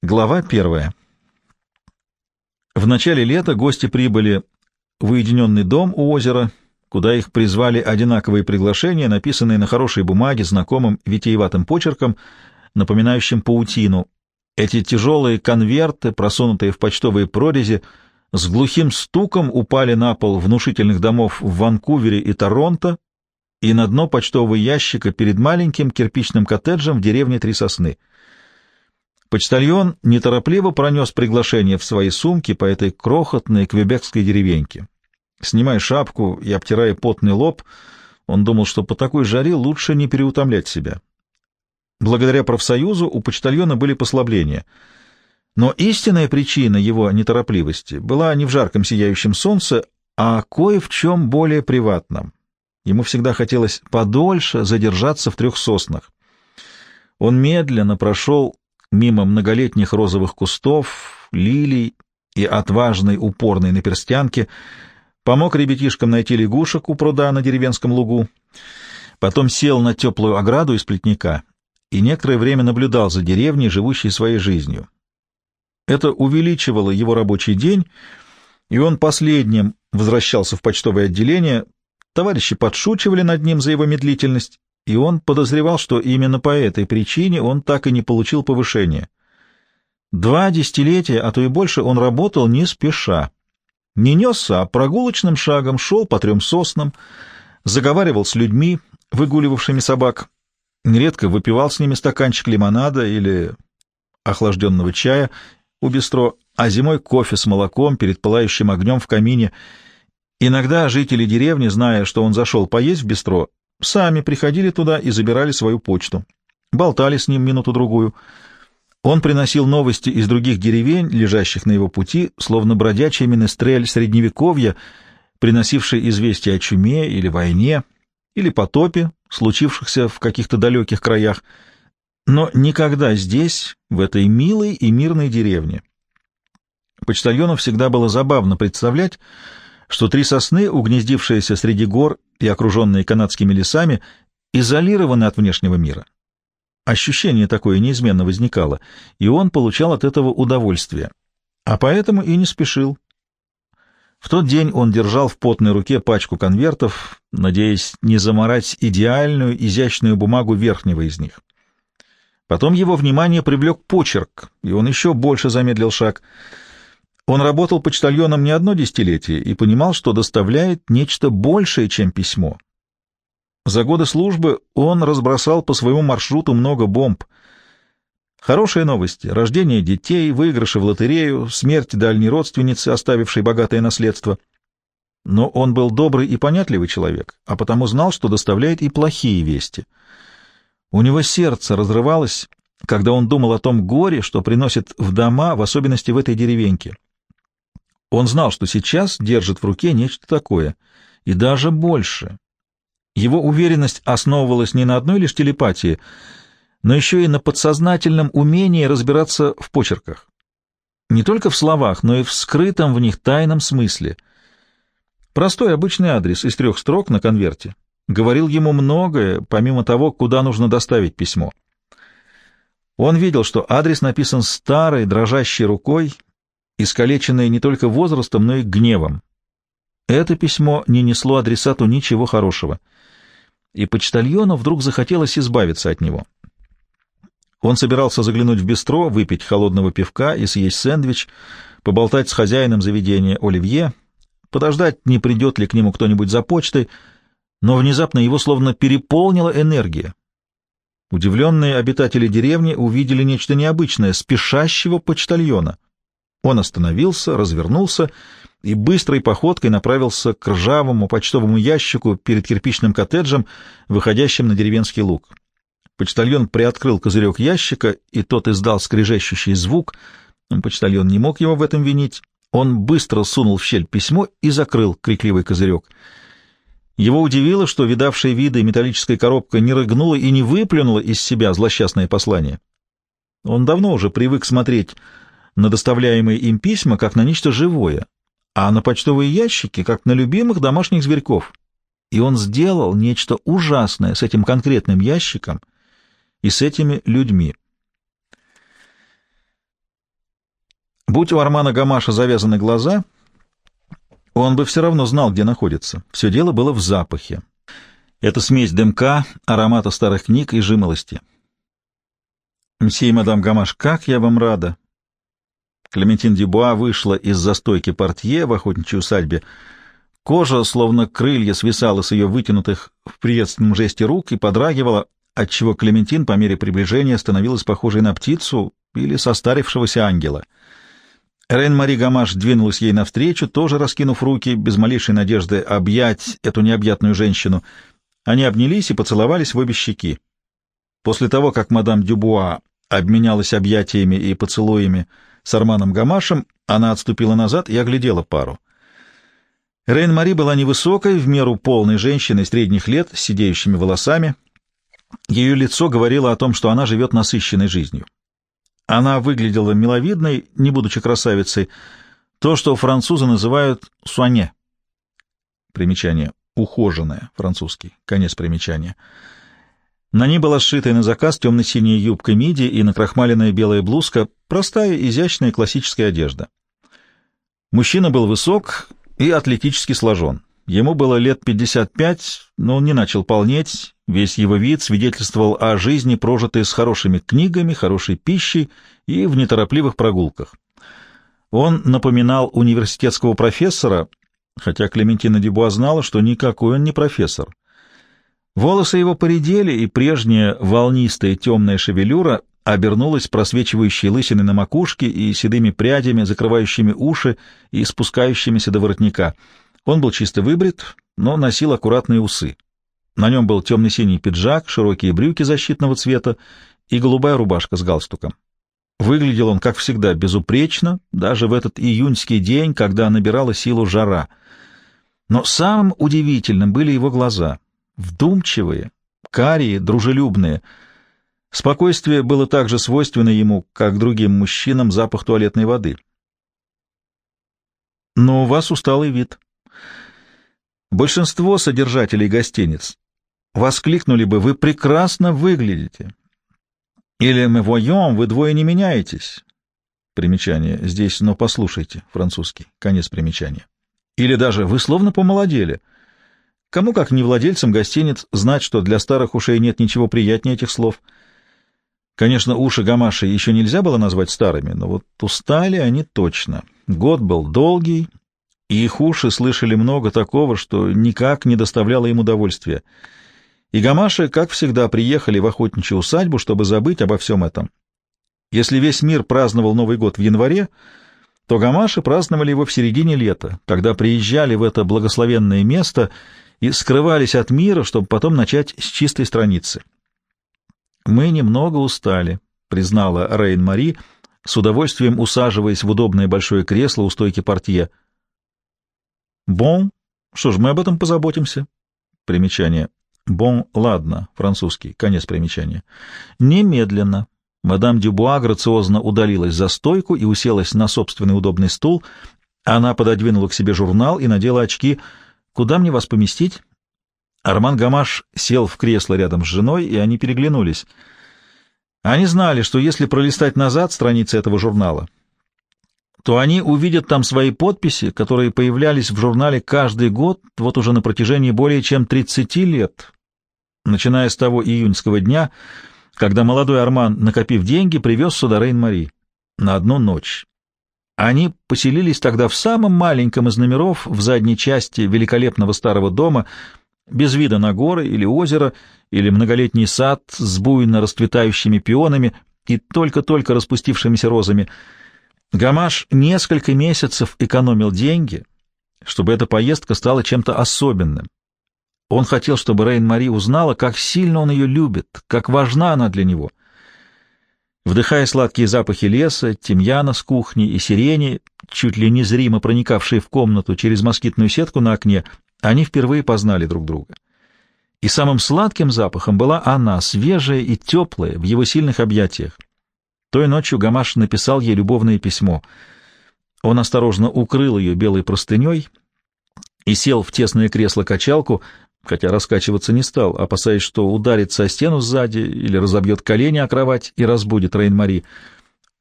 Глава первая. В начале лета гости прибыли в уединенный дом у озера, куда их призвали одинаковые приглашения, написанные на хорошей бумаге знакомым витиеватым почерком, напоминающим паутину. Эти тяжелые конверты, просунутые в почтовые прорези, с глухим стуком упали на пол внушительных домов в Ванкувере и Торонто и на дно почтового ящика перед маленьким кирпичным коттеджем в деревне Три Сосны — Почтальон неторопливо пронес приглашение в свои сумки по этой крохотной квебекской деревеньке. Снимая шапку и обтирая потный лоб, он думал, что по такой жаре лучше не переутомлять себя. Благодаря профсоюзу у почтальона были послабления. Но истинная причина его неторопливости была не в жарком сияющем солнце, а кое в чем более приватном. Ему всегда хотелось подольше задержаться в трех соснах. Он медленно прошел мимо многолетних розовых кустов, лилий и отважной упорной наперстянки, помог ребятишкам найти лягушек у пруда на деревенском лугу, потом сел на теплую ограду из плетника и некоторое время наблюдал за деревней, живущей своей жизнью. Это увеличивало его рабочий день, и он последним возвращался в почтовое отделение. Товарищи подшучивали над ним за его медлительность, и он подозревал, что именно по этой причине он так и не получил повышения. Два десятилетия, а то и больше, он работал не спеша. Не несся, а прогулочным шагом шел по трем соснам, заговаривал с людьми, выгуливавшими собак, нередко выпивал с ними стаканчик лимонада или охлажденного чая у бистро, а зимой кофе с молоком перед пылающим огнем в камине. Иногда жители деревни, зная, что он зашел поесть в бистро, сами приходили туда и забирали свою почту. Болтали с ним минуту-другую. Он приносил новости из других деревень, лежащих на его пути, словно бродячий менестрель средневековья, приносивший известия о чуме или войне, или потопе, случившихся в каких-то далеких краях, но никогда здесь, в этой милой и мирной деревне. Почтальону всегда было забавно представлять, что три сосны, угнездившиеся среди гор и окруженные канадскими лесами, изолированы от внешнего мира. Ощущение такое неизменно возникало, и он получал от этого удовольствие, а поэтому и не спешил. В тот день он держал в потной руке пачку конвертов, надеясь не заморать идеальную, изящную бумагу верхнего из них. Потом его внимание привлек почерк, и он еще больше замедлил шаг — он работал почтальоном не одно десятилетие и понимал, что доставляет нечто большее, чем письмо. За годы службы он разбросал по своему маршруту много бомб. Хорошие новости — рождение детей, выигрыши в лотерею, смерть дальней родственницы, оставившей богатое наследство. Но он был добрый и понятливый человек, а потому знал, что доставляет и плохие вести. У него сердце разрывалось, когда он думал о том горе, что приносит в дома, в особенности в этой деревеньке. Он знал, что сейчас держит в руке нечто такое, и даже больше. Его уверенность основывалась не на одной лишь телепатии, но еще и на подсознательном умении разбираться в почерках. Не только в словах, но и в скрытом в них тайном смысле. Простой обычный адрес из трех строк на конверте говорил ему многое, помимо того, куда нужно доставить письмо. Он видел, что адрес написан старой, дрожащей рукой, искалеченное не только возрастом, но и гневом. Это письмо не несло адресату ничего хорошего, и почтальону вдруг захотелось избавиться от него. Он собирался заглянуть в бистро, выпить холодного пивка и съесть сэндвич, поболтать с хозяином заведения Оливье, подождать, не придет ли к нему кто-нибудь за почтой, но внезапно его словно переполнила энергия. Удивленные обитатели деревни увидели нечто необычное — спешащего почтальона — он остановился, развернулся и быстрой походкой направился к ржавому почтовому ящику перед кирпичным коттеджем, выходящим на деревенский луг. Почтальон приоткрыл козырек ящика, и тот издал скрежещущий звук. Почтальон не мог его в этом винить. Он быстро сунул в щель письмо и закрыл крикливый козырек. Его удивило, что видавшая виды металлическая коробка не рыгнула и не выплюнула из себя злосчастное послание. Он давно уже привык смотреть на доставляемые им письма как на нечто живое, а на почтовые ящики как на любимых домашних зверьков. И он сделал нечто ужасное с этим конкретным ящиком и с этими людьми. Будь у Армана Гамаша завязаны глаза, он бы все равно знал, где находится. Все дело было в запахе. Это смесь дымка, аромата старых книг и жимолости. «Мсье и мадам Гамаш, как я вам рада!» Клементин Дюбуа вышла из застойки портье в охотничьей усадьбе. Кожа, словно крылья, свисала с ее вытянутых в приветственном жесте рук и подрагивала, отчего Клементин по мере приближения становилась похожей на птицу или состарившегося ангела. Рейн-Мари Гамаш двинулась ей навстречу, тоже раскинув руки, без малейшей надежды объять эту необъятную женщину. Они обнялись и поцеловались в обе щеки. После того, как мадам Дюбуа обменялась объятиями и поцелуями с Арманом Гамашем, она отступила назад и оглядела пару. Рейн-Мари была невысокой, в меру полной женщиной средних лет, с сидеющими волосами. Ее лицо говорило о том, что она живет насыщенной жизнью. Она выглядела миловидной, не будучи красавицей, то, что французы называют «суане». Примечание. Ухоженная, французский. Конец примечания. На ней была сшитая на заказ темно-синяя юбка миди и накрахмаленная белая блузка, простая, изящная классическая одежда. Мужчина был высок и атлетически сложен. Ему было лет 55, но он не начал полнеть, весь его вид свидетельствовал о жизни, прожитой с хорошими книгами, хорошей пищей и в неторопливых прогулках. Он напоминал университетского профессора, хотя Клементина Дюбуа знала, что никакой он не профессор. Волосы его поредели, и прежняя волнистая темная шевелюра обернулась просвечивающей лысиной на макушке и седыми прядями, закрывающими уши и спускающимися до воротника. Он был чисто выбрит, но носил аккуратные усы. На нем был темно-синий пиджак, широкие брюки защитного цвета и голубая рубашка с галстуком. Выглядел он, как всегда, безупречно, даже в этот июньский день, когда набирала силу жара. Но самым удивительным были его глаза — вдумчивые, карие, дружелюбные. Спокойствие было также свойственно ему, как другим мужчинам, запах туалетной воды. Но у вас усталый вид. Большинство содержателей гостиниц воскликнули бы «Вы прекрасно выглядите!» Или «Мы воем, вы двое не меняетесь!» Примечание. Здесь «но послушайте» французский. Конец примечания. Или даже «Вы словно помолодели!» Кому, как не владельцам гостиниц, знать, что для старых ушей нет ничего приятнее этих слов. Конечно, уши Гамаши еще нельзя было назвать старыми, но вот устали они точно. Год был долгий, и их уши слышали много такого, что никак не доставляло им удовольствия. И Гамаши, как всегда, приехали в охотничью усадьбу, чтобы забыть обо всем этом. Если весь мир праздновал Новый год в январе, то Гамаши праздновали его в середине лета, когда приезжали в это благословенное место — и скрывались от мира, чтобы потом начать с чистой страницы. «Мы немного устали», — признала Рейн-Мари, с удовольствием усаживаясь в удобное большое кресло у стойки портье. «Бон, что ж, мы об этом позаботимся». Примечание. «Бон, ладно», французский, конец примечания. «Немедленно». Мадам Дюбуа грациозно удалилась за стойку и уселась на собственный удобный стул. Она пододвинула к себе журнал и надела очки — Куда мне вас поместить? Арман Гамаш сел в кресло рядом с женой, и они переглянулись. Они знали, что если пролистать назад страницы этого журнала, то они увидят там свои подписи, которые появлялись в журнале каждый год, вот уже на протяжении более чем 30 лет, начиная с того июньского дня, когда молодой Арман, накопив деньги, привез сюда Рейн-Мари на одну ночь. Они поселились тогда в самом маленьком из номеров в задней части великолепного старого дома, без вида на горы или озеро, или многолетний сад с буйно расцветающими пионами и только-только распустившимися розами. Гамаш несколько месяцев экономил деньги, чтобы эта поездка стала чем-то особенным. Он хотел, чтобы Рейн-Мари узнала, как сильно он ее любит, как важна она для него — Вдыхая сладкие запахи леса, тимьяна с кухни и сирени, чуть ли незримо проникавшие в комнату через москитную сетку на окне, они впервые познали друг друга. И самым сладким запахом была она, свежая и теплая, в его сильных объятиях. Той ночью Гамаш написал ей любовное письмо. Он осторожно укрыл ее белой простыней и сел в тесное кресло-качалку, хотя раскачиваться не стал, опасаясь, что ударится о стену сзади или разобьет колени о кровать и разбудит Рейн-Мари.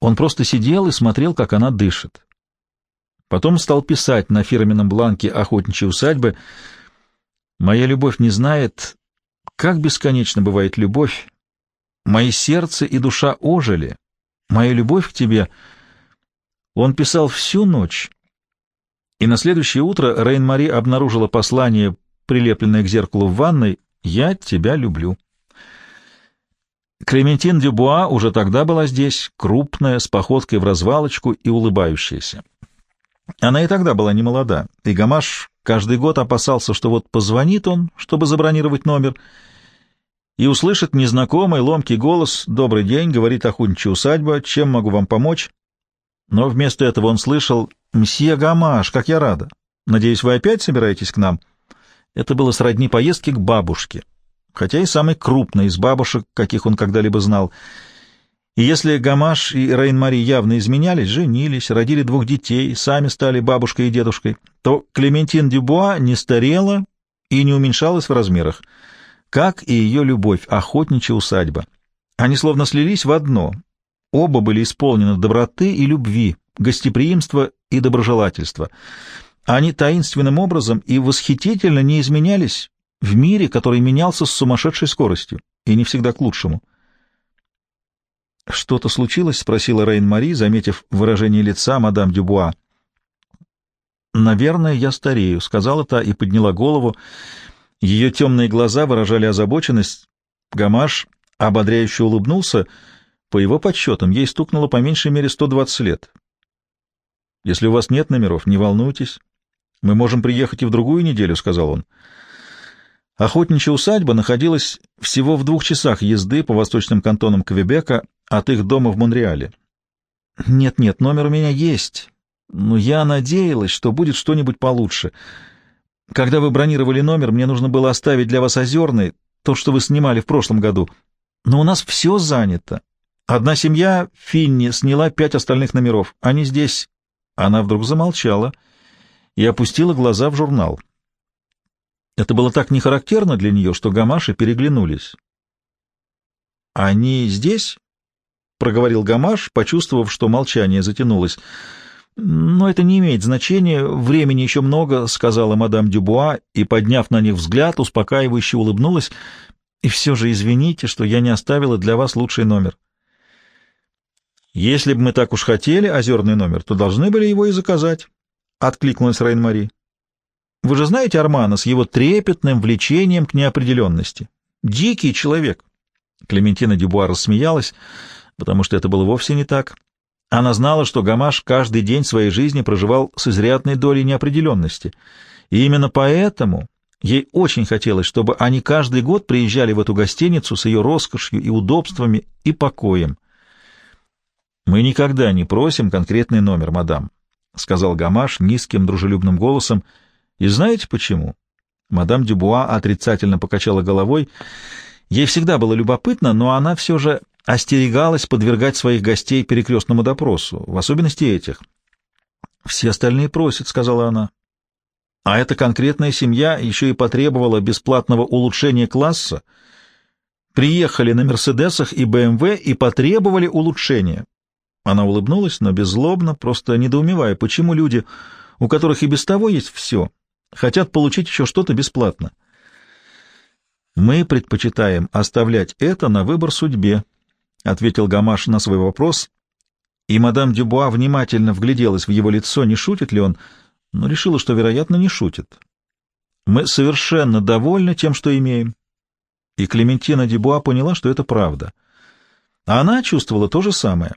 Он просто сидел и смотрел, как она дышит. Потом стал писать на фирменном бланке охотничьей усадьбы «Моя любовь не знает, как бесконечно бывает любовь. Мои сердце и душа ожили. Моя любовь к тебе...» Он писал всю ночь, и на следующее утро Рейн-Мари обнаружила послание, прилепленное к зеркалу в ванной «Я тебя люблю». Клементин Дюбуа уже тогда была здесь, крупная, с походкой в развалочку и улыбающаяся. Она и тогда была не молода, и Гамаш каждый год опасался, что вот позвонит он, чтобы забронировать номер, и услышит незнакомый ломкий голос «Добрый день», говорит охотничья усадьба, чем могу вам помочь? Но вместо этого он слышал «Мсье Гамаш, как я рада! Надеюсь, вы опять собираетесь к нам?» Это было сродни поездки к бабушке, хотя и самой крупной из бабушек, каких он когда-либо знал — и если Гамаш и Рейн-Мари явно изменялись, женились, родили двух детей, сами стали бабушкой и дедушкой, то Клементин Дюбуа не старела и не уменьшалась в размерах, как и ее любовь, охотничья усадьба. Они словно слились в одно. Оба были исполнены доброты и любви, гостеприимства и доброжелательства. Они таинственным образом и восхитительно не изменялись в мире, который менялся с сумасшедшей скоростью, и не всегда к лучшему. «Что-то случилось?» — спросила Рейн-Мари, заметив выражение лица мадам Дюбуа. «Наверное, я старею», — сказала та и подняла голову. Ее темные глаза выражали озабоченность. Гамаш ободряюще улыбнулся. По его подсчетам, ей стукнуло по меньшей мере 120 лет. «Если у вас нет номеров, не волнуйтесь. Мы можем приехать и в другую неделю», — сказал он. Охотничья усадьба находилась всего в двух часах езды по восточным кантонам Квебека от их дома в Монреале. Нет-нет, номер у меня есть, но я надеялась, что будет что-нибудь получше. Когда вы бронировали номер, мне нужно было оставить для вас озерный, то, что вы снимали в прошлом году. Но у нас все занято. Одна семья, Финни, сняла пять остальных номеров. Они здесь. Она вдруг замолчала и опустила глаза в журнал. Это было так нехарактерно для нее, что гамаши переглянулись. «Они здесь?» — проговорил Гамаш, почувствовав, что молчание затянулось. «Но это не имеет значения, времени еще много», — сказала мадам Дюбуа, и, подняв на них взгляд, успокаивающе улыбнулась. «И все же извините, что я не оставила для вас лучший номер». «Если бы мы так уж хотели озерный номер, то должны были его и заказать», — откликнулась Рейн-Мари. «Вы же знаете Армана с его трепетным влечением к неопределенности? Дикий человек». Клементина Дюбуа рассмеялась потому что это было вовсе не так. Она знала, что Гамаш каждый день своей жизни проживал с изрядной долей неопределенности, и именно поэтому ей очень хотелось, чтобы они каждый год приезжали в эту гостиницу с ее роскошью и удобствами и покоем. «Мы никогда не просим конкретный номер, мадам», — сказал Гамаш низким дружелюбным голосом. «И знаете почему?» Мадам Дюбуа отрицательно покачала головой. Ей всегда было любопытно, но она все же остерегалась подвергать своих гостей перекрестному допросу, в особенности этих. «Все остальные просят», — сказала она. А эта конкретная семья еще и потребовала бесплатного улучшения класса, приехали на «Мерседесах» и «БМВ» и потребовали улучшения. Она улыбнулась, но беззлобно, просто недоумевая, почему люди, у которых и без того есть все, хотят получить еще что-то бесплатно. Мы предпочитаем оставлять это на выбор судьбе, — ответил Гамаш на свой вопрос, и мадам Дюбуа внимательно вгляделась в его лицо, не шутит ли он, но решила, что, вероятно, не шутит. «Мы совершенно довольны тем, что имеем». И Клементина Дюбуа поняла, что это правда. А она чувствовала то же самое.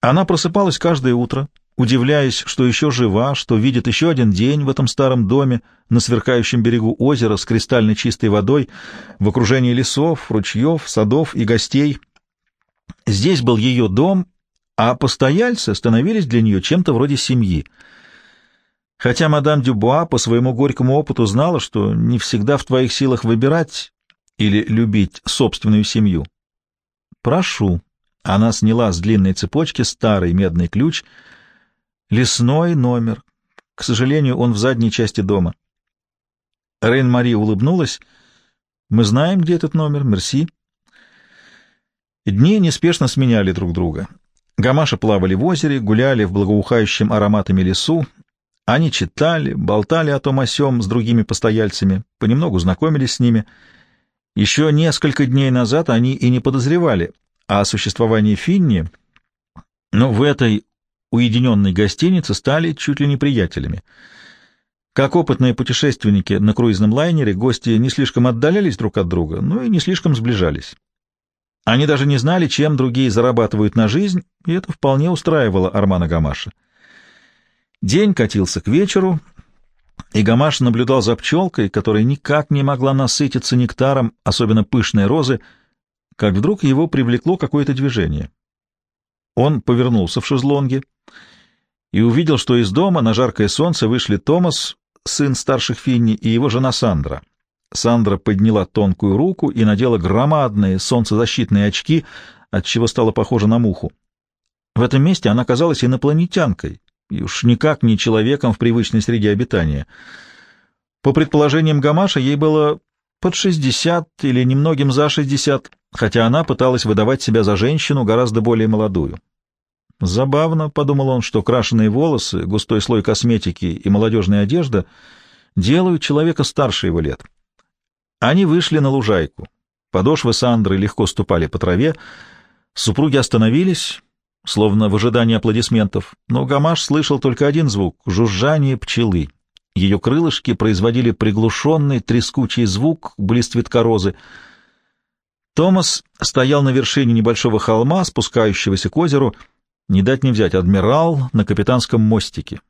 Она просыпалась каждое утро, удивляясь, что еще жива, что видит еще один день в этом старом доме на сверкающем берегу озера с кристально чистой водой, в окружении лесов, ручьев, садов и гостей, Здесь был ее дом, а постояльцы становились для нее чем-то вроде семьи. Хотя мадам Дюбуа по своему горькому опыту знала, что не всегда в твоих силах выбирать или любить собственную семью. «Прошу». Она сняла с длинной цепочки старый медный ключ, лесной номер. К сожалению, он в задней части дома. Рейн-Мари улыбнулась. «Мы знаем, где этот номер. Мерси». Дни неспешно сменяли друг друга. Гамаши плавали в озере, гуляли в благоухающем ароматами лесу. Они читали, болтали о том о сём с другими постояльцами, понемногу знакомились с ними. Еще несколько дней назад они и не подозревали о существовании Финни, но в этой уединенной гостинице стали чуть ли не приятелями. Как опытные путешественники на круизном лайнере, гости не слишком отдалялись друг от друга, но и не слишком сближались. Они даже не знали, чем другие зарабатывают на жизнь, и это вполне устраивало Армана Гамаша. День катился к вечеру, и Гамаш наблюдал за пчелкой, которая никак не могла насытиться нектаром, особенно пышной розы, как вдруг его привлекло какое-то движение. Он повернулся в шезлонге и увидел, что из дома на жаркое солнце вышли Томас сын старших Финни, и его жена Сандра. Сандра подняла тонкую руку и надела громадные солнцезащитные очки, отчего стала похожа на муху. В этом месте она казалась инопланетянкой, и уж никак не человеком в привычной среде обитания. По предположениям Гамаша, ей было под шестьдесят или немногим за шестьдесят, хотя она пыталась выдавать себя за женщину гораздо более молодую. Забавно, — подумал он, — что крашеные волосы, густой слой косметики и молодежная одежда делают человека старше его лет. Они вышли на лужайку. Подошвы Сандры легко ступали по траве. Супруги остановились, словно в ожидании аплодисментов, но Гамаш слышал только один звук — жужжание пчелы. Ее крылышки производили приглушенный трескучий звук близ цветка розы. Томас стоял на вершине небольшого холма, спускающегося к озеру — не дать не взять адмирал на капитанском мостике.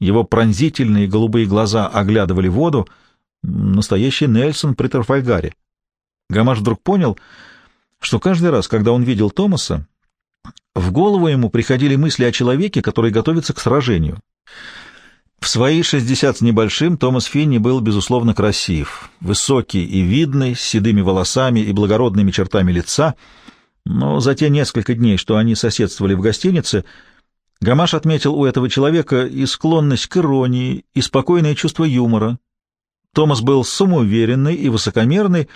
Его пронзительные голубые глаза оглядывали воду. Настоящий Нельсон при Трафальгаре. Гамаш вдруг понял, что каждый раз, когда он видел Томаса, в голову ему приходили мысли о человеке, который готовится к сражению. В свои шестьдесят с небольшим Томас Финни был, безусловно, красив, высокий и видный, с седыми волосами и благородными чертами лица — но за те несколько дней, что они соседствовали в гостинице, Гамаш отметил у этого человека и склонность к иронии, и спокойное чувство юмора. Томас был самоуверенный и высокомерный,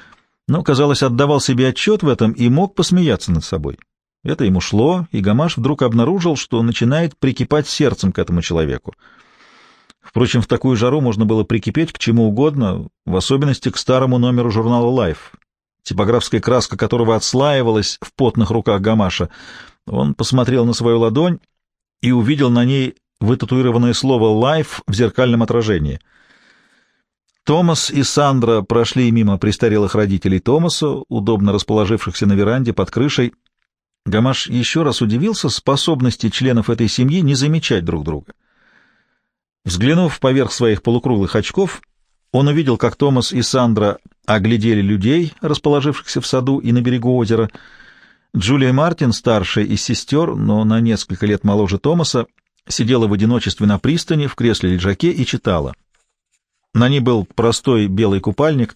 но, казалось, отдавал себе отчет в этом и мог посмеяться над собой. Это ему шло, и Гамаш вдруг обнаружил, что начинает прикипать сердцем к этому человеку. Впрочем, в такую жару можно было прикипеть к чему угодно, в особенности к старому номеру журнала Life типографская краска которого отслаивалась в потных руках Гамаша. Он посмотрел на свою ладонь и увидел на ней вытатуированное слово «Life» в зеркальном отражении. Томас и Сандра прошли мимо престарелых родителей Томаса, удобно расположившихся на веранде под крышей. Гамаш еще раз удивился способности членов этой семьи не замечать друг друга. Взглянув поверх своих полукруглых очков, он увидел, как Томас и Сандра оглядели людей, расположившихся в саду и на берегу озера. Джулия Мартин, старшая из сестер, но на несколько лет моложе Томаса, сидела в одиночестве на пристани в кресле-лежаке и читала. На ней был простой белый купальник.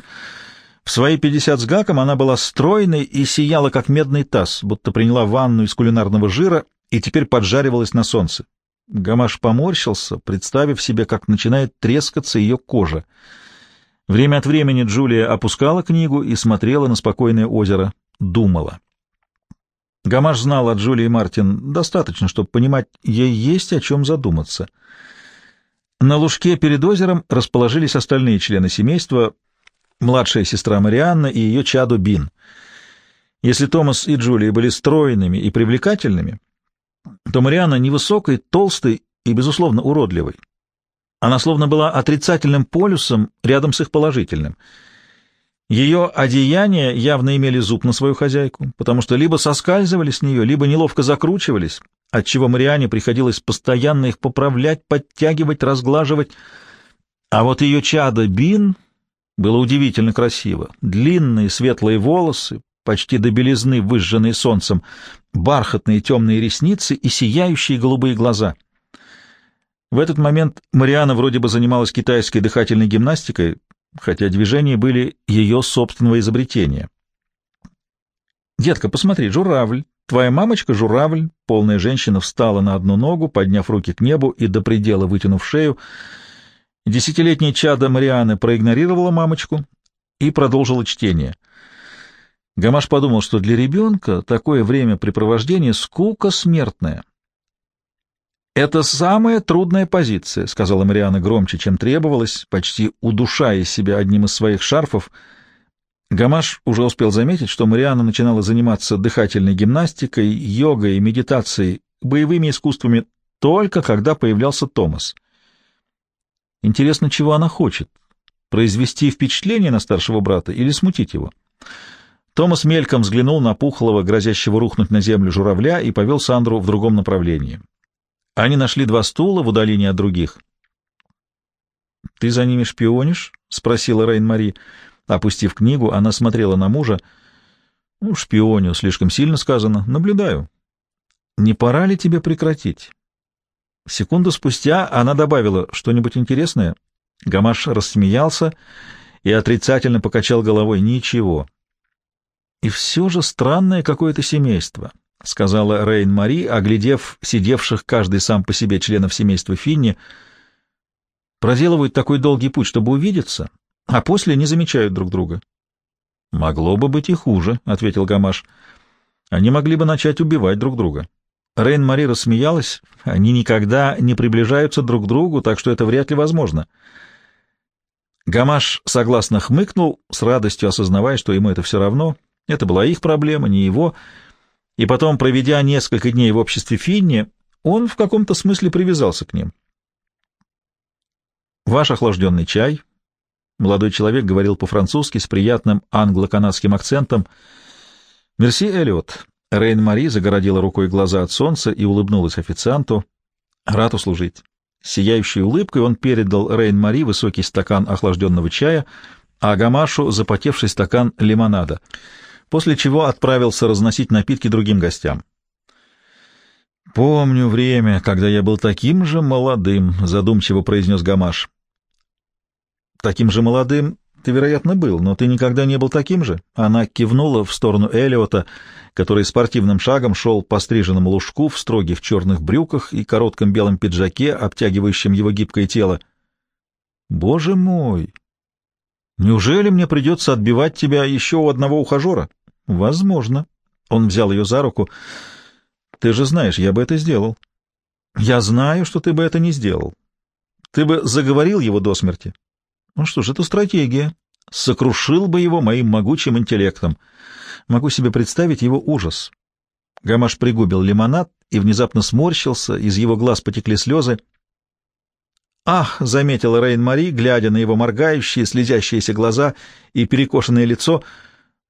В свои пятьдесят с гаком она была стройной и сияла, как медный таз, будто приняла ванну из кулинарного жира и теперь поджаривалась на солнце. Гамаш поморщился, представив себе, как начинает трескаться ее кожа — Время от времени Джулия опускала книгу и смотрела на спокойное озеро, думала. Гамаш знал от Джулии Мартин достаточно, чтобы понимать, ей есть о чем задуматься. На лужке перед озером расположились остальные члены семейства, младшая сестра Марианна и ее чаду Бин. Если Томас и Джулия были стройными и привлекательными, то Марианна невысокой, толстой и, безусловно, уродливой. Она словно была отрицательным полюсом рядом с их положительным. Ее одеяния явно имели зуб на свою хозяйку, потому что либо соскальзывали с нее, либо неловко закручивались, отчего Мариане приходилось постоянно их поправлять, подтягивать, разглаживать. А вот ее чадо Бин было удивительно красиво. Длинные светлые волосы, почти до белизны выжженные солнцем, бархатные темные ресницы и сияющие голубые глаза — в этот момент Мариана вроде бы занималась китайской дыхательной гимнастикой, хотя движения были ее собственного изобретения. «Детка, посмотри, журавль. Твоя мамочка — журавль». Полная женщина встала на одну ногу, подняв руки к небу и до предела вытянув шею. Десятилетняя чада Марианы проигнорировала мамочку и продолжила чтение. Гамаш подумал, что для ребенка такое времяпрепровождение скука смертная. «Это самая трудная позиция», — сказала Мариана громче, чем требовалось, почти удушая себя одним из своих шарфов. Гамаш уже успел заметить, что Мариана начинала заниматься дыхательной гимнастикой, йогой, медитацией, боевыми искусствами только когда появлялся Томас. Интересно, чего она хочет? Произвести впечатление на старшего брата или смутить его? Томас мельком взглянул на пухлого, грозящего рухнуть на землю журавля и повел Сандру в другом направлении. Они нашли два стула в удалении от других. — Ты за ними шпионишь? — спросила Рейн-Мари. Опустив книгу, она смотрела на мужа. — Ну, шпионю, слишком сильно сказано. Наблюдаю. — Не пора ли тебе прекратить? Секунду спустя она добавила что-нибудь интересное. Гамаш рассмеялся и отрицательно покачал головой. Ничего. — И все же странное какое-то семейство. —— сказала Рейн-Мари, оглядев сидевших каждый сам по себе членов семейства Финни. «Проделывают такой долгий путь, чтобы увидеться, а после не замечают друг друга». «Могло бы быть и хуже», — ответил Гамаш. «Они могли бы начать убивать друг друга». Рейн-Мари рассмеялась. «Они никогда не приближаются друг к другу, так что это вряд ли возможно». Гамаш согласно хмыкнул, с радостью осознавая, что ему это все равно. Это была их проблема, не его — и потом, проведя несколько дней в обществе Финни, он в каком-то смысле привязался к ним. «Ваш охлажденный чай», — молодой человек говорил по-французски с приятным англо-канадским акцентом. «Мерси, Эллиот». Рейн-Мари загородила рукой глаза от солнца и улыбнулась официанту. «Рад услужить». Сияющей улыбкой он передал Рейн-Мари высокий стакан охлажденного чая, а Гамашу запотевший стакан лимонада — после чего отправился разносить напитки другим гостям. «Помню время, когда я был таким же молодым», — задумчиво произнес Гамаш. «Таким же молодым ты, вероятно, был, но ты никогда не был таким же». Она кивнула в сторону Элиота, который спортивным шагом шел по стриженному лужку в строгих черных брюках и коротком белом пиджаке, обтягивающем его гибкое тело. «Боже мой! Неужели мне придется отбивать тебя еще у одного ухажера?» Возможно. Он взял ее за руку. Ты же знаешь, я бы это сделал. Я знаю, что ты бы это не сделал. Ты бы заговорил его до смерти. Ну что ж, это стратегия. Сокрушил бы его моим могучим интеллектом. Могу себе представить его ужас. Гамаш пригубил лимонад и внезапно сморщился, из его глаз потекли слезы. «Ах!» — заметила Рейн-Мари, глядя на его моргающие, слезящиеся глаза и перекошенное лицо —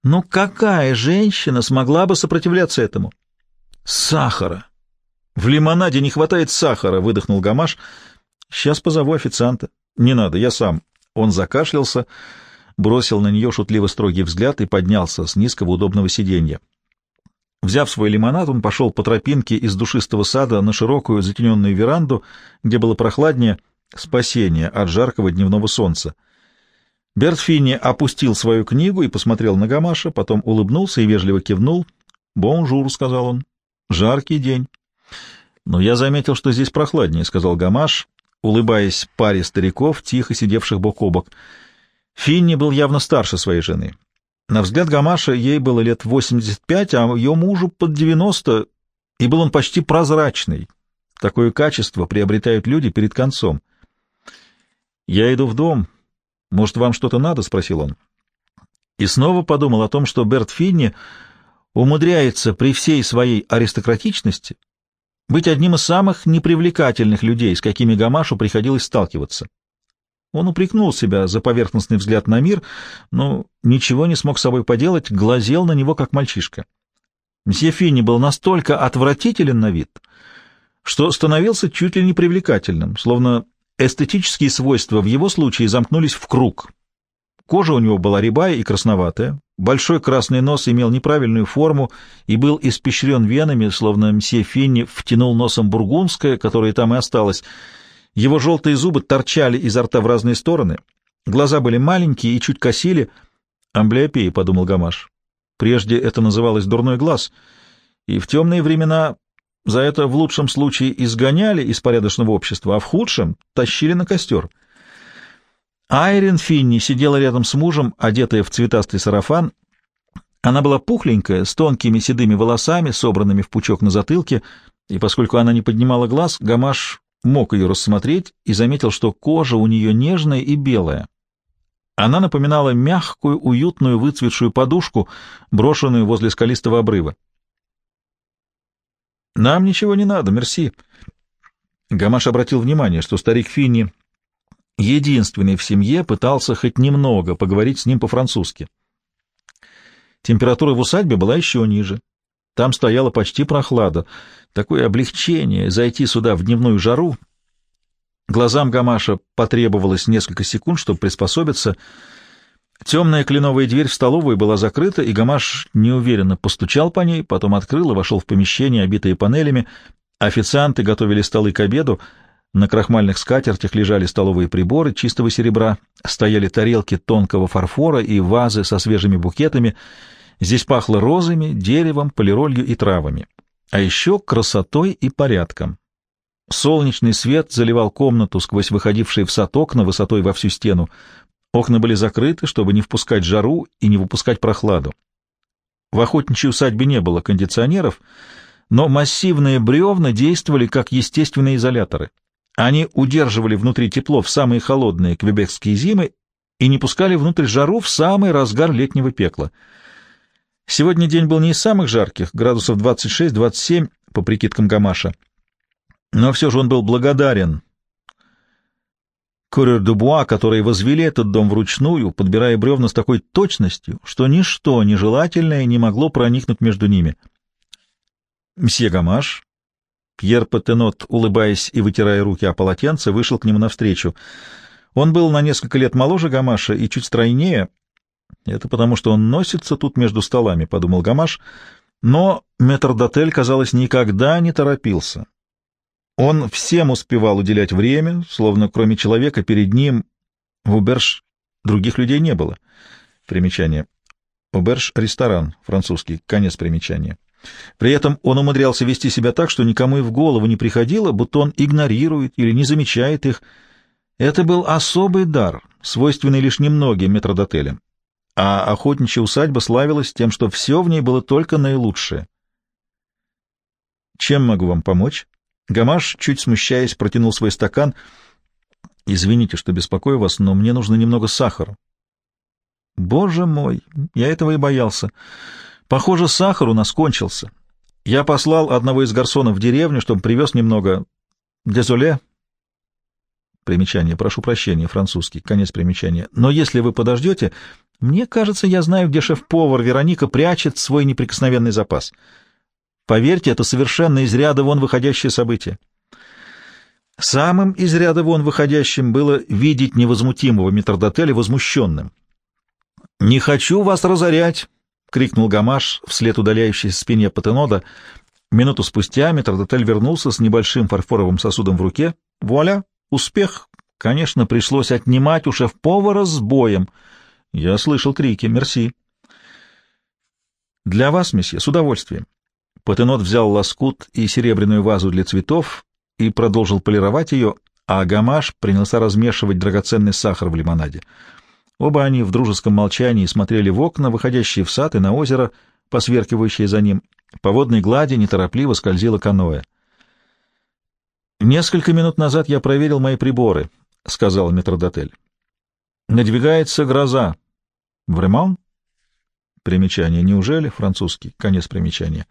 ну какая женщина смогла бы сопротивляться этому? Сахара. В лимонаде не хватает сахара, выдохнул Гамаш. Сейчас позову официанта. Не надо, я сам. Он закашлялся, бросил на нее шутливо строгий взгляд и поднялся с низкого удобного сиденья. Взяв свой лимонад, он пошел по тропинке из душистого сада на широкую затененную веранду, где было прохладнее, спасение от жаркого дневного солнца. Берт Финни опустил свою книгу и посмотрел на Гамаша, потом улыбнулся и вежливо кивнул. «Bonjour», — сказал он. «Жаркий день». «Но я заметил, что здесь прохладнее», — сказал Гамаш, улыбаясь паре стариков, тихо сидевших бок о бок. Финни был явно старше своей жены. На взгляд Гамаша ей было лет 85, а ее мужу под 90, и был он почти прозрачный. Такое качество приобретают люди перед концом. «Я иду в дом», «Может, вам что-то надо?» — спросил он. И снова подумал о том, что Берт Финни умудряется при всей своей аристократичности быть одним из самых непривлекательных людей, с какими Гамашу приходилось сталкиваться. Он упрекнул себя за поверхностный взгляд на мир, но ничего не смог с собой поделать, глазел на него, как мальчишка. Мсье Финни был настолько отвратителен на вид, что становился чуть ли не привлекательным, словно Эстетические свойства в его случае замкнулись в круг. Кожа у него была рябая и красноватая, большой красный нос имел неправильную форму и был испещрен венами, словно мсье Финни втянул носом бургундское, которое там и осталось. Его желтые зубы торчали изо рта в разные стороны, глаза были маленькие и чуть косили. «Амблиопия», — подумал Гамаш. Прежде это называлось «дурной глаз», и в темные времена за это в лучшем случае изгоняли из порядочного общества, а в худшем тащили на костер. Айрин Финни сидела рядом с мужем, одетая в цветастый сарафан. Она была пухленькая, с тонкими седыми волосами, собранными в пучок на затылке, и поскольку она не поднимала глаз, Гамаш мог ее рассмотреть и заметил, что кожа у нее нежная и белая. Она напоминала мягкую, уютную, выцветшую подушку, брошенную возле скалистого обрыва. «Нам ничего не надо, мерси». Гамаш обратил внимание, что старик Финни, единственный в семье, пытался хоть немного поговорить с ним по-французски. Температура в усадьбе была еще ниже. Там стояла почти прохлада. Такое облегчение зайти сюда в дневную жару. Глазам Гамаша потребовалось несколько секунд, чтобы приспособиться. Темная кленовая дверь в столовую была закрыта, и Гамаш неуверенно постучал по ней, потом открыл и вошел в помещение, обитое панелями. Официанты готовили столы к обеду. На крахмальных скатертях лежали столовые приборы чистого серебра, стояли тарелки тонкого фарфора и вазы со свежими букетами — Здесь пахло розами, деревом, полиролью и травами. А еще красотой и порядком. Солнечный свет заливал комнату сквозь выходившие в сад окна высотой во всю стену. Окна были закрыты, чтобы не впускать жару и не выпускать прохладу. В охотничьей усадьбе не было кондиционеров, но массивные бревна действовали как естественные изоляторы. Они удерживали внутри тепло в самые холодные квебекские зимы и не пускали внутрь жару в самый разгар летнего пекла — Сегодня день был не из самых жарких, градусов 26-27, по прикидкам Гамаша. Но все же он был благодарен Курер-Дубуа, которые возвели этот дом вручную, подбирая бревна с такой точностью, что ничто нежелательное не могло проникнуть между ними. Мсье Гамаш, Пьер Патенот, улыбаясь и вытирая руки о полотенце, вышел к нему навстречу. Он был на несколько лет моложе Гамаша и чуть стройнее — это потому, что он носится тут между столами, — подумал Гамаш. Но метрдотель, казалось, никогда не торопился. Он всем успевал уделять время, словно кроме человека перед ним в Уберж других людей не было. Примечание. Уберж — ресторан, французский, конец примечания. При этом он умудрялся вести себя так, что никому и в голову не приходило, будто он игнорирует или не замечает их. Это был особый дар, свойственный лишь немногим метродотелям а охотничья усадьба славилась тем, что все в ней было только наилучшее. «Чем могу вам помочь?» Гамаш, чуть смущаясь, протянул свой стакан. «Извините, что беспокою вас, но мне нужно немного сахара». «Боже мой, я этого и боялся. Похоже, сахар у нас кончился. Я послал одного из гарсонов в деревню, чтобы привез немного... Дезоле, Примечание. Прошу прощения, французский. Конец примечания. Но если вы подождете, мне кажется, я знаю, где шеф-повар Вероника прячет свой неприкосновенный запас. Поверьте, это совершенно из ряда вон выходящее событие. Самым из ряда вон выходящим было видеть невозмутимого метрдотеля возмущенным. «Не хочу вас разорять!» — крикнул Гамаш вслед удаляющейся спине Патенода. Минуту спустя метрдотель вернулся с небольшим фарфоровым сосудом в руке. «Вуаля! Успех! Конечно, пришлось отнимать у шеф-повара с боем!» Я слышал крики. Мерси. Для вас, месье, с удовольствием. Патенот взял лоскут и серебряную вазу для цветов и продолжил полировать ее, а Гамаш принялся размешивать драгоценный сахар в лимонаде. Оба они в дружеском молчании смотрели в окна, выходящие в сад и на озеро, посверкивающее за ним. По водной глади неторопливо скользило каноэ. «Несколько минут назад я проверил мои приборы», — сказал метродотель. «Надвигается гроза. Времан? Примечание. Неужели? Французский. Конец примечания.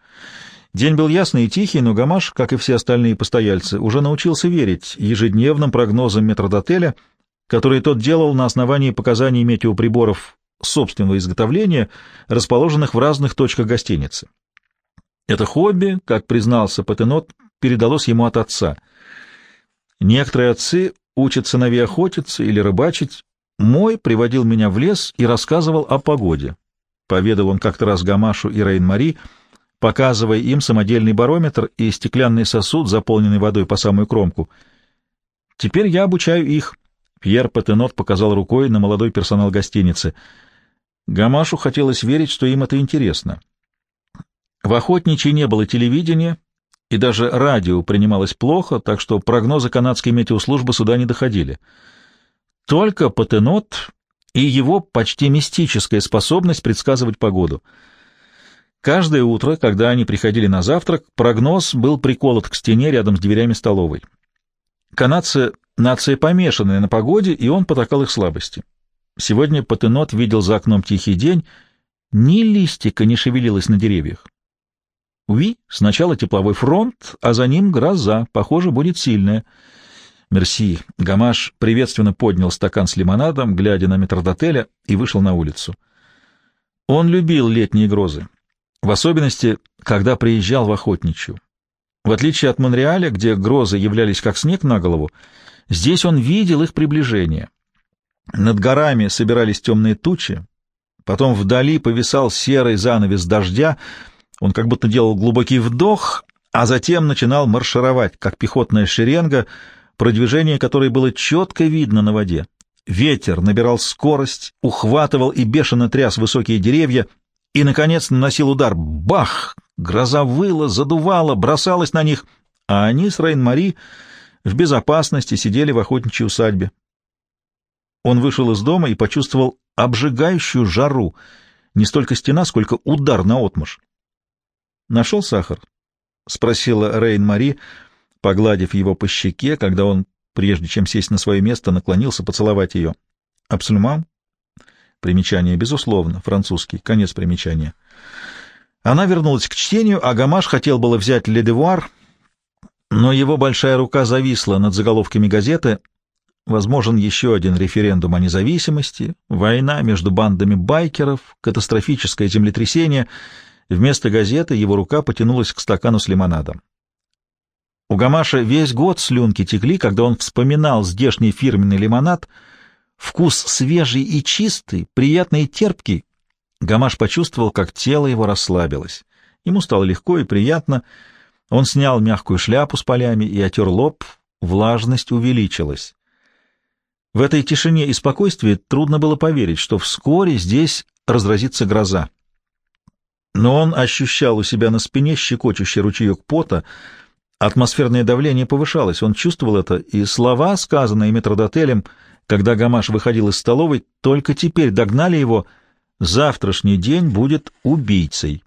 День был ясный и тихий, но Гамаш, как и все остальные постояльцы, уже научился верить ежедневным прогнозам метродотеля, которые тот делал на основании показаний метеоприборов собственного изготовления, расположенных в разных точках гостиницы. Это хобби, как признался Патенот, передалось ему от отца. Некоторые отцы учат сыновей охотиться или рыбачить, мой приводил меня в лес и рассказывал о погоде. Поведал он как-то раз Гамашу и Рейн-Мари, показывая им самодельный барометр и стеклянный сосуд, заполненный водой по самую кромку. Теперь я обучаю их. Пьер Патенот показал рукой на молодой персонал гостиницы. Гамашу хотелось верить, что им это интересно. В охотничьей не было телевидения, и даже радио принималось плохо, так что прогнозы канадской метеослужбы сюда не доходили. Только Патенот и его почти мистическая способность предсказывать погоду. Каждое утро, когда они приходили на завтрак, прогноз был приколот к стене рядом с дверями столовой. Канадцы — нация помешанная на погоде, и он потакал их слабости. Сегодня Патенот видел за окном тихий день, ни листика не шевелилось на деревьях. Уи, сначала тепловой фронт, а за ним гроза, похоже, будет сильная. Мерси. Гамаш приветственно поднял стакан с лимонадом, глядя на метрдотеля, и вышел на улицу. Он любил летние грозы в особенности, когда приезжал в Охотничью. В отличие от Монреаля, где грозы являлись как снег на голову, здесь он видел их приближение. Над горами собирались темные тучи, потом вдали повисал серый занавес дождя, он как будто делал глубокий вдох, а затем начинал маршировать, как пехотная шеренга, продвижение которой было четко видно на воде. Ветер набирал скорость, ухватывал и бешено тряс высокие деревья, и, наконец, наносил удар. Бах! Гроза выла, задувала, бросалась на них, а они с Рейн-Мари в безопасности сидели в охотничьей усадьбе. Он вышел из дома и почувствовал обжигающую жару, не столько стена, сколько удар на отмашь. «Нашел сахар?» — спросила Рейн-Мари, погладив его по щеке, когда он, прежде чем сесть на свое место, наклонился поцеловать ее. «Абсолюмам?» Примечание, безусловно, французский. Конец примечания. Она вернулась к чтению, а Гамаш хотел было взять «Ледевуар», но его большая рука зависла над заголовками газеты. Возможен еще один референдум о независимости, война между бандами байкеров, катастрофическое землетрясение. Вместо газеты его рука потянулась к стакану с лимонадом. У Гамаша весь год слюнки текли, когда он вспоминал здешний фирменный лимонад — Вкус свежий и чистый, приятный и терпкий. Гамаш почувствовал, как тело его расслабилось. Ему стало легко и приятно. Он снял мягкую шляпу с полями и отер лоб. Влажность увеличилась. В этой тишине и спокойствии трудно было поверить, что вскоре здесь разразится гроза. Но он ощущал у себя на спине щекочущий ручеек пота, атмосферное давление повышалось, он чувствовал это, и слова, сказанные метродотелем, — когда Гамаш выходил из столовой, только теперь догнали его. Завтрашний день будет убийцей.